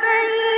فَيَنفَعُهُمْ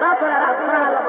بطل الأبطال